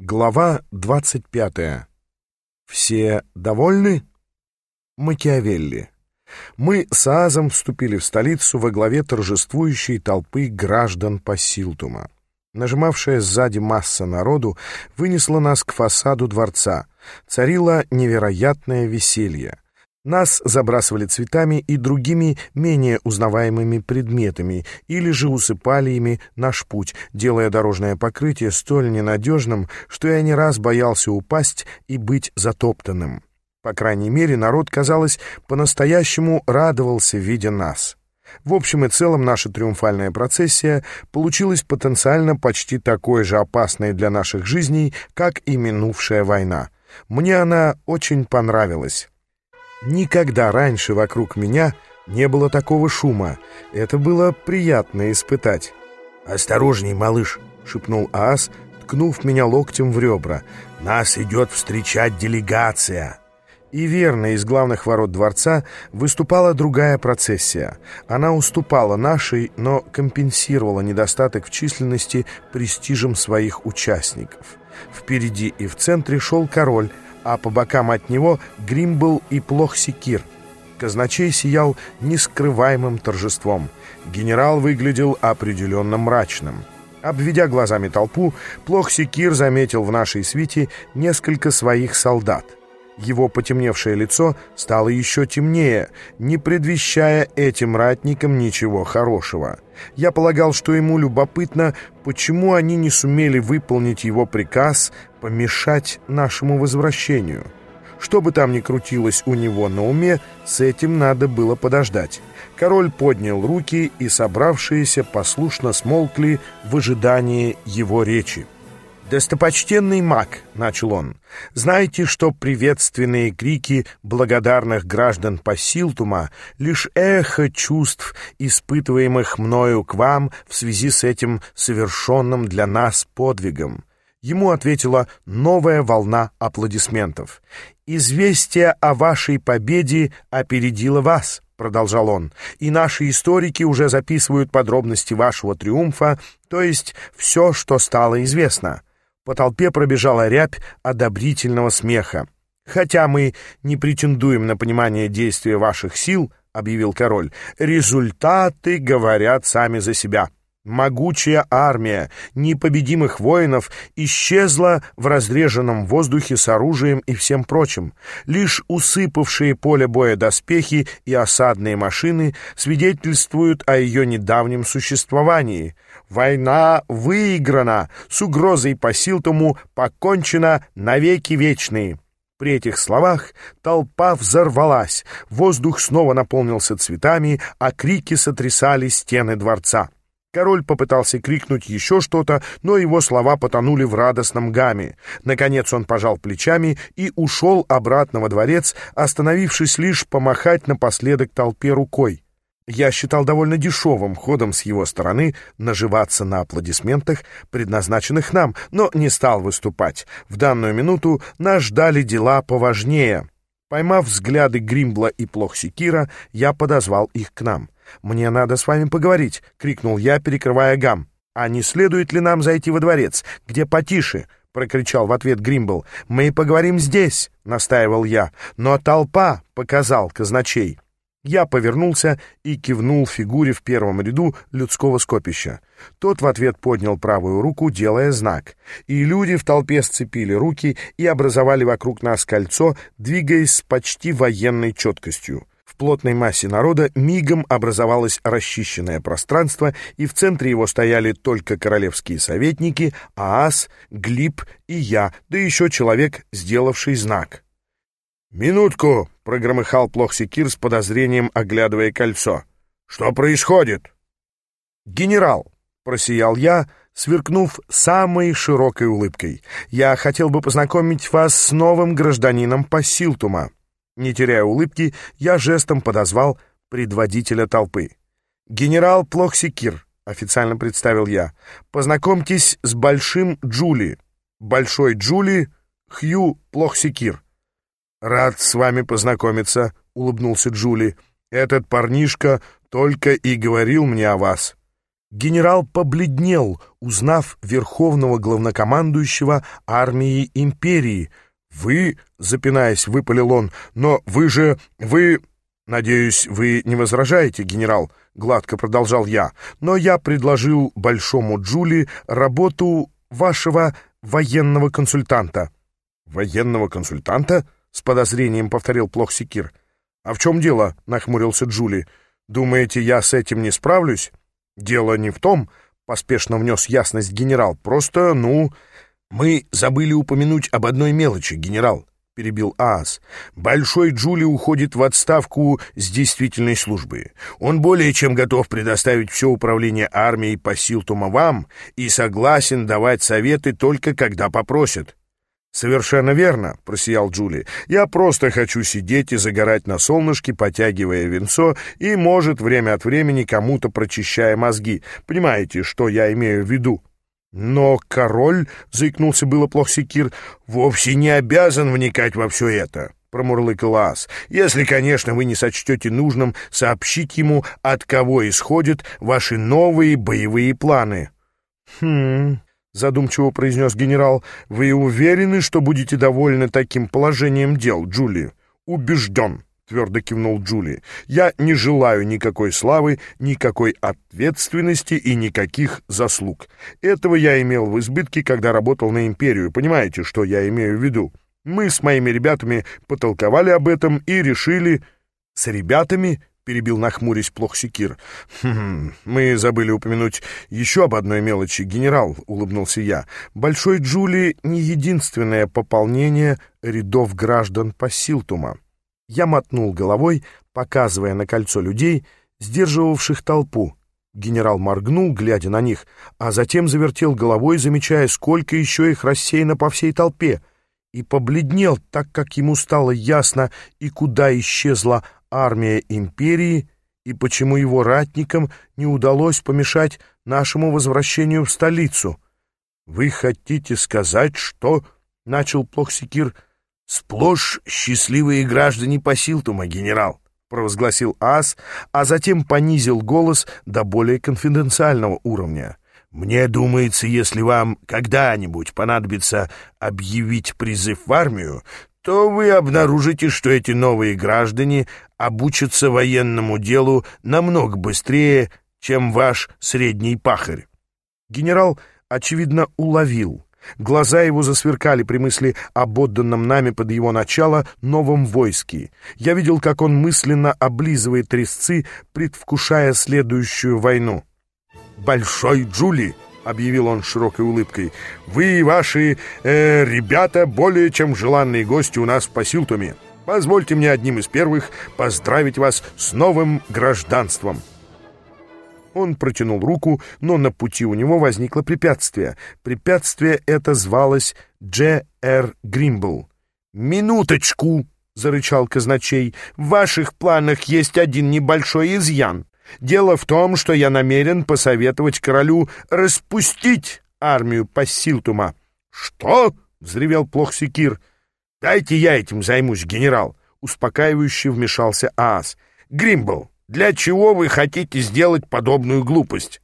Глава 25. Все довольны? Макиавелли. Мы с Азом вступили в столицу во главе торжествующей толпы граждан Пасилтума. Нажимавшая сзади масса народу вынесла нас к фасаду дворца. Царило невероятное веселье. Нас забрасывали цветами и другими менее узнаваемыми предметами или же усыпали ими наш путь, делая дорожное покрытие столь ненадежным, что я не раз боялся упасть и быть затоптанным. По крайней мере, народ, казалось, по-настоящему радовался, видя нас. В общем и целом, наша триумфальная процессия получилась потенциально почти такой же опасной для наших жизней, как и минувшая война. Мне она очень понравилась. Никогда раньше вокруг меня не было такого шума. Это было приятно испытать. «Осторожней, малыш!» — шепнул Аас, ткнув меня локтем в ребра. «Нас идет встречать делегация!» И верно, из главных ворот дворца выступала другая процессия. Она уступала нашей, но компенсировала недостаток в численности престижем своих участников. Впереди и в центре шел король, а по бокам от него Гримбл и Плохсикир. Казначей сиял нескрываемым торжеством. Генерал выглядел определенно мрачным. Обведя глазами толпу, Плохсикир заметил в нашей свите несколько своих солдат. Его потемневшее лицо стало еще темнее, не предвещая этим ратникам ничего хорошего. Я полагал, что ему любопытно, почему они не сумели выполнить его приказ помешать нашему возвращению. Что бы там ни крутилось у него на уме, с этим надо было подождать. Король поднял руки, и собравшиеся послушно смолкли в ожидании его речи. «Достопочтенный маг», — начал он, — «знаете, что приветственные крики благодарных граждан Пасилтума — лишь эхо чувств, испытываемых мною к вам в связи с этим совершенным для нас подвигом?» Ему ответила новая волна аплодисментов. «Известие о вашей победе опередило вас», — продолжал он, «и наши историки уже записывают подробности вашего триумфа, то есть все, что стало известно». По толпе пробежала рябь одобрительного смеха. «Хотя мы не претендуем на понимание действия ваших сил», — объявил король, — «результаты говорят сами за себя». Могучая армия непобедимых воинов исчезла в разреженном воздухе с оружием и всем прочим. Лишь усыпавшие поле боя доспехи и осадные машины свидетельствуют о ее недавнем существовании. Война выиграна, с угрозой по Силтому покончена навеки вечные. При этих словах толпа взорвалась, воздух снова наполнился цветами, а крики сотрясали стены дворца. Король попытался крикнуть еще что-то, но его слова потонули в радостном гамме. Наконец он пожал плечами и ушел обратно во дворец, остановившись лишь помахать напоследок толпе рукой. Я считал довольно дешевым ходом с его стороны наживаться на аплодисментах, предназначенных нам, но не стал выступать. В данную минуту нас ждали дела поважнее. Поймав взгляды Гримбла и Плохсикира, я подозвал их к нам. «Мне надо с вами поговорить», — крикнул я, перекрывая гам. «А не следует ли нам зайти во дворец, где потише?» — прокричал в ответ Гримбл. «Мы поговорим здесь», — настаивал я. «Но толпа», — показал казначей. Я повернулся и кивнул фигуре в первом ряду людского скопища. Тот в ответ поднял правую руку, делая знак. И люди в толпе сцепили руки и образовали вокруг нас кольцо, двигаясь с почти военной четкостью. В плотной массе народа мигом образовалось расчищенное пространство, и в центре его стояли только королевские советники, Аас, Глиб и я, да еще человек, сделавший знак. «Минутку!» — прогромыхал Плохсикир с подозрением, оглядывая кольцо. «Что происходит?» «Генерал!» — просиял я, сверкнув самой широкой улыбкой. «Я хотел бы познакомить вас с новым гражданином Пассилтума». Не теряя улыбки, я жестом подозвал предводителя толпы. «Генерал Плохсикир», — официально представил я, — «познакомьтесь с Большим Джули, Большой Джули Хью Плохсикир». «Рад с вами познакомиться», — улыбнулся Джули. «Этот парнишка только и говорил мне о вас». Генерал побледнел, узнав верховного главнокомандующего армии империи. «Вы, — запинаясь, выпалил он, — но вы же... вы...» «Надеюсь, вы не возражаете, генерал?» — гладко продолжал я. «Но я предложил Большому Джули работу вашего военного консультанта». «Военного консультанта?» — с подозрением повторил Плохсикир. «А в чем дело?» — нахмурился Джули. «Думаете, я с этим не справлюсь?» «Дело не в том», — поспешно внес ясность генерал. «Просто, ну...» «Мы забыли упомянуть об одной мелочи, генерал», — перебил Аас. «Большой Джули уходит в отставку с действительной службы. Он более чем готов предоставить все управление армией по Силтума вам и согласен давать советы только когда попросят. «Совершенно верно», — просиял Джули. «Я просто хочу сидеть и загорать на солнышке, потягивая венцо, и, может, время от времени кому-то прочищая мозги. Понимаете, что я имею в виду?» «Но король», — заикнулся было Плохсикир, — «вовсе не обязан вникать во все это» промурлыкал Ас, «если, конечно, вы не сочтете нужным сообщить ему, от кого исходят ваши новые боевые планы». «Хм...» — задумчиво произнес генерал. «Вы уверены, что будете довольны таким положением дел, Джули?» «Убежден», — твердо кивнул Джули. «Я не желаю никакой славы, никакой ответственности и никаких заслуг. Этого я имел в избытке, когда работал на империю. Понимаете, что я имею в виду? Мы с моими ребятами потолковали об этом и решили...» «С ребятами?» Перебил нахмурясь Плохсикир. «Хм, мы забыли упомянуть еще об одной мелочи, генерал», — улыбнулся я. «Большой Джули — не единственное пополнение рядов граждан Пассилтума». Я мотнул головой, показывая на кольцо людей, сдерживавших толпу. Генерал моргнул, глядя на них, а затем завертел головой, замечая, сколько еще их рассеяно по всей толпе, и побледнел, так как ему стало ясно и куда исчезла армия империи и почему его ратникам не удалось помешать нашему возвращению в столицу. «Вы хотите сказать, что...» — начал Плохсикир. «Сплошь счастливые граждане Пасилтума, генерал», — провозгласил Ас, а затем понизил голос до более конфиденциального уровня. «Мне думается, если вам когда-нибудь понадобится объявить призыв в армию, то вы обнаружите, что эти новые граждане обучатся военному делу намного быстрее, чем ваш средний пахарь. Генерал, очевидно, уловил. Глаза его засверкали при мысли об отданном нами под его начало новом войске. Я видел, как он мысленно облизывает резцы, предвкушая следующую войну. «Большой Джули!» — объявил он широкой улыбкой. «Вы и ваши э, ребята более чем желанные гости у нас в Пасилтуме. Позвольте мне одним из первых поздравить вас с новым гражданством». Он протянул руку, но на пути у него возникло препятствие. Препятствие это звалось Дж. Р. Гримбл. «Минуточку!» — зарычал казначей. «В ваших планах есть один небольшой изъян. Дело в том, что я намерен посоветовать королю распустить армию Пассилтума». «Что?» — взревел Плохсикир. «Дайте я этим займусь, генерал!» — успокаивающе вмешался Аас. «Гримбл, для чего вы хотите сделать подобную глупость?»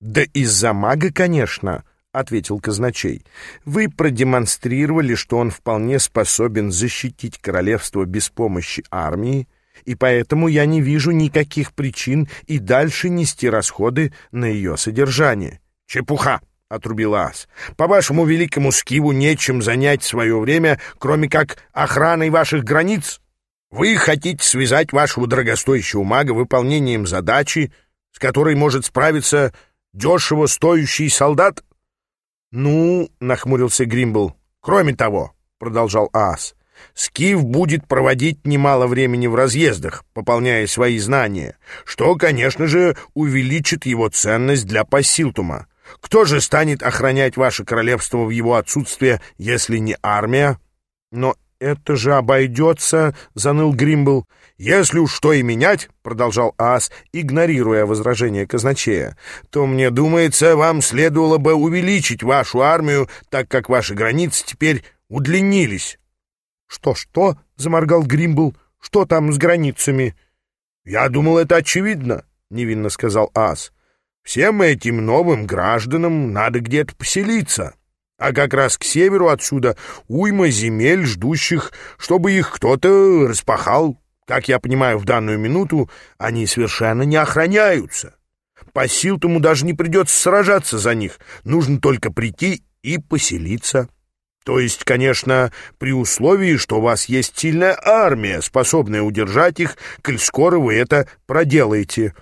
«Да из-за мага, конечно», — ответил казначей. «Вы продемонстрировали, что он вполне способен защитить королевство без помощи армии, и поэтому я не вижу никаких причин и дальше нести расходы на ее содержание». «Чепуха!» — отрубил Ас. «По вашему великому скиву нечем занять свое время, кроме как охраной ваших границ. Вы хотите связать вашего дорогостоящего мага выполнением задачи, с которой может справиться дешево стоящий солдат?» «Ну», — нахмурился Гримбл, — «кроме того», — продолжал Ас, — «скиф будет проводить немало времени в разъездах, пополняя свои знания, что, конечно же, увеличит его ценность для Пассилтума». Кто же станет охранять ваше королевство в его отсутствие, если не армия? Но это же обойдется, — заныл Гримбл. Если уж что и менять, — продолжал Ас, игнорируя возражение казначея, — то, мне думается, вам следовало бы увеличить вашу армию, так как ваши границы теперь удлинились. «Что, — заморгал Гримбл. — что там с границами? — Я думал, это очевидно, — невинно сказал Ас. Всем этим новым гражданам надо где-то поселиться. А как раз к северу отсюда уйма земель, ждущих, чтобы их кто-то распахал. Как я понимаю, в данную минуту они совершенно не охраняются. По силтому даже не придется сражаться за них. Нужно только прийти и поселиться. То есть, конечно, при условии, что у вас есть сильная армия, способная удержать их, коль скоро вы это проделаете.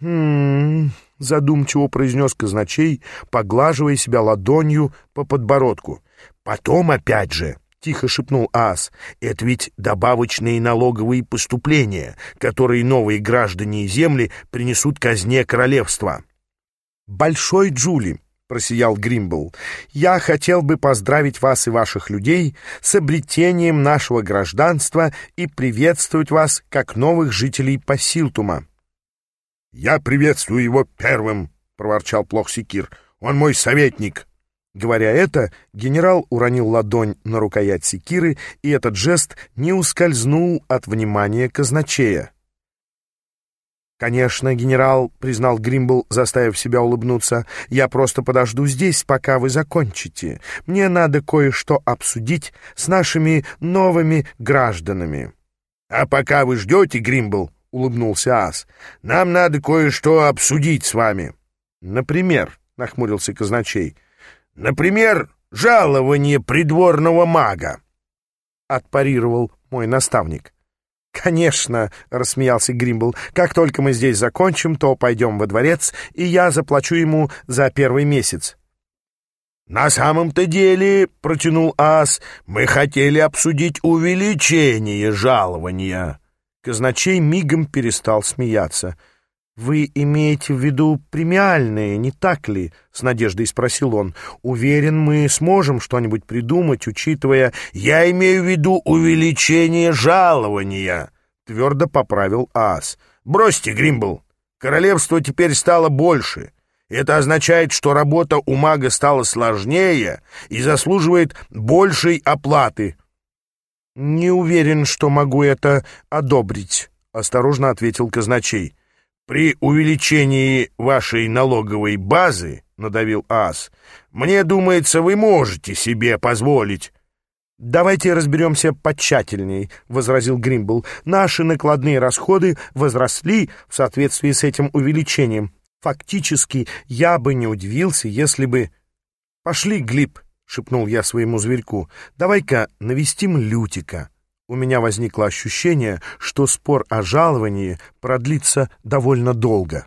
«М-м-м», задумчиво произнес казначей, поглаживая себя ладонью по подбородку. «Потом, опять же, — тихо шепнул Ас, — это ведь добавочные налоговые поступления, которые новые граждане и земли принесут казне королевства». «Большой Джули», — просиял Гримбл. «Я хотел бы поздравить вас и ваших людей с обретением нашего гражданства и приветствовать вас как новых жителей Пасилтума». «Я приветствую его первым», — проворчал Плохсикир. «Он мой советник». Говоря это, генерал уронил ладонь на рукоять секиры, и этот жест не ускользнул от внимания казначея. «Конечно, генерал», — признал Гримбл, заставив себя улыбнуться, — «я просто подожду здесь, пока вы закончите. Мне надо кое-что обсудить с нашими новыми гражданами». «А пока вы ждете, Гримбл», — улыбнулся Ас, — «нам надо кое-что обсудить с вами». «Например», — нахмурился казначей, — «например, жалование придворного мага», — отпарировал мой наставник. «Конечно», — рассмеялся Гримбл, — «как только мы здесь закончим, то пойдем во дворец, и я заплачу ему за первый месяц». «На самом-то деле, — протянул Ас, — мы хотели обсудить увеличение жалования». Казначей мигом перестал смеяться. «Вы имеете в виду премиальные, не так ли?» — с надеждой спросил он. «Уверен, мы сможем что-нибудь придумать, учитывая...» «Я имею в виду увеличение жалования», — твердо поправил Ас. «Бросьте, Гримбл, королевство теперь стало больше. Это означает, что работа у мага стала сложнее и заслуживает большей оплаты». «Не уверен, что могу это одобрить», — осторожно ответил казначей. «При увеличении вашей налоговой базы, — надавил Ас, — мне думается, вы можете себе позволить». «Давайте разберемся потщательней», — возразил Гримбл. «Наши накладные расходы возросли в соответствии с этим увеличением. Фактически, я бы не удивился, если бы...» «Пошли, Глиб», — шепнул я своему зверьку. «Давай-ка навестим Лютика». У меня возникло ощущение, что спор о жаловании продлится довольно долго.